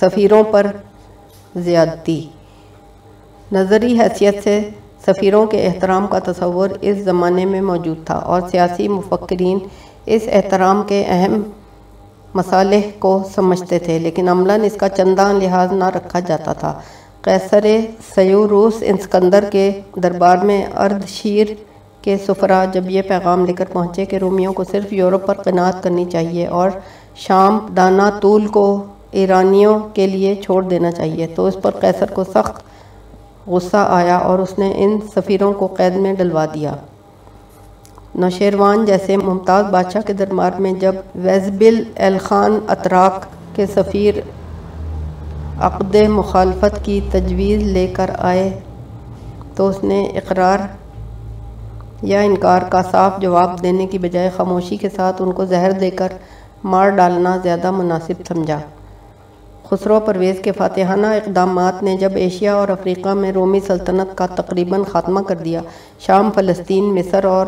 سفیروں پر زیادتی۔ نظری حیثیت سے سفیروں کے احترام کا تصور اس زمانے میں موجود تھا اور سیاسی مفکرین اس احترام کے اہم مصالح کو سمجھتے تھے، لیکن عملاً اس کا چندہ لحاظ نہ رکھا جاتا تھا۔ قیصر سیوروس اسکندر کے دربار میں ارد شیر کے سفرا جب یہ پیغام لے کر پہنچے کہ رومیوں کو صرف یورپ پر قناعت کرنی چاہیے اور شام دانا طول کو ایرانیوں کے لیے چھوڑ دینا چاہیے۔ تو اس پر قیصر کو سخت غصہ آیا اور اس نے ان سفیروں کو قید میں ڈلوا دیا۔ نوشیروان جیسے ممتاز بادشاہ کے دربار میں، جب ویزبل الخان اتراک کے سفیر عقد مخالفت کی تجویز لے کر آئے تو اس نے اقرار یا انکار کا صاف جواب دینے کی بجائے خاموشی کے ساتھ ان کو زہر دے کر مار ڈالنا زیادہ مناسب سمجھا۔ خسرو پرویز کے فاتحانہ اقدامات نے جب ایشیا اور افریقہ میں رومی سلطنت کا تقریباً خاتمہ کر دیا، شام فلسطین، مصر اور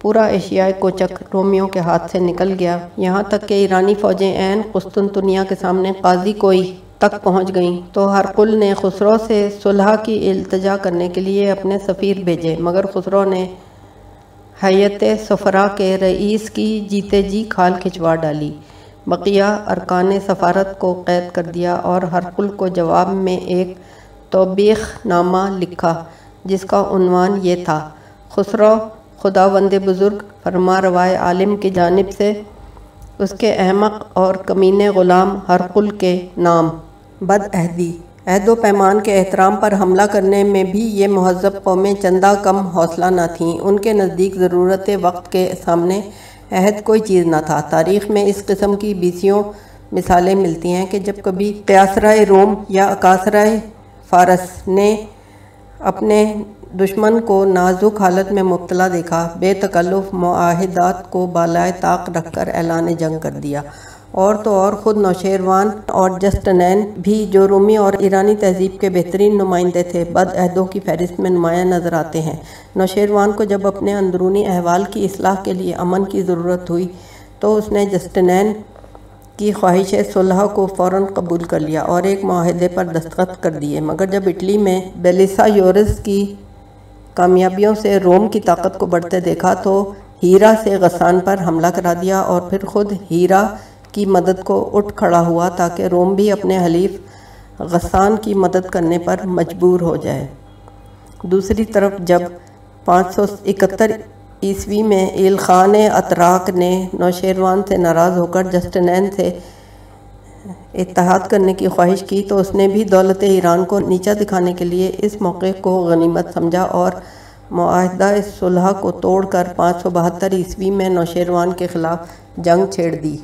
پورا ایشیائی کوچک رومیوں کے ہاتھ سے نکل گیا۔ یہاں تک کہ ایرانی فوجیں عین قسطنطنیہ کے سامنے قاضی کوئی تک پہنچ گئیں۔ تو ہرقل نے خسرو سے صلح کی التجا کرنے کے لیے اپنے سفیر بھیجے، مگر خسرو نے حیت سفرا کے رئیس کی جیتے جی کھال کھچوا ڈالی۔ بقیہ ارکان سفارت کو قید کر دیا اور ہرقل کو جواب میں ایک توبیخ نامہ لکھا، جس کا عنوان یہ تھا، خسرو خدا وند بزرگ فرما روائے عالم کی جانب سے اس کے احمق اور کمینے غلام ہرقل کے نام۔ بد عہدی۔ عہد و پیمان کے احترام پر حملہ کرنے میں بھی یہ مہذب قومیں چندہ کم حوصلہ نہ تھیں۔ ان کے نزدیک ضرورت وقت کے سامنے عہد کوئی چیز نہ تھا۔ تاریخ میں اس قسم کی بیسیوں مثالیں ملتی ہیں کہ جب کبھی قیاسرائے روم یا اکاسرائے فارس نے اپنے دشمن کو نازک حالت میں مبتلا دیکھا، بے تکلف معاہدات کو بالائے طاق رکھ کر اعلان جنگ کر دیا۔ اور تو اور خود نوشیروان اور جسٹنین بھی جو رومی اور ایرانی تہذیب کے بہترین نمائندے تھے، بد عہدوں کی فہرست میں نمایاں نظر آتے ہیں۔ نوشیروان کو جب اپنے اندرونی احوال کی اصلاح کے لیے امن کی ضرورت ہوئی، تو اس نے جسٹنین کی خواہش صلح کو فوراً قبول کر لیا اور ایک معاہدے پر دستخط کر دیے۔ مگر جب اٹلی میں بیلیسا یورس کی کامیابیوں سے روم کی طاقت کو بڑھتے دیکھا، تو ہیرا سے غسان پر حملہ کرا دیا اور پھر خود ہیرا کی مدد کو اٹھ کھڑا ہوا تاکہ روم بھی اپنے حلیف غسان کی مدد کرنے پر مجبور ہو جائے۔ دوسری طرف جب پانچ سو اکتر عیسوی میں ایلخان اتراک نے نوشیروان سے ناراض ہو کر جسٹنین سے اتحاد کرنے کی خواہش کی تو اس نے بھی دولت ایران کو نیچا دکھانے کے لیے اس موقع کو غنیمت سمجھا اور معاہدہ صلح کو توڑ کر پانچ سو بہتر عیسوی میں نوشیروان کے خلاف جنگ چھیڑ دی۔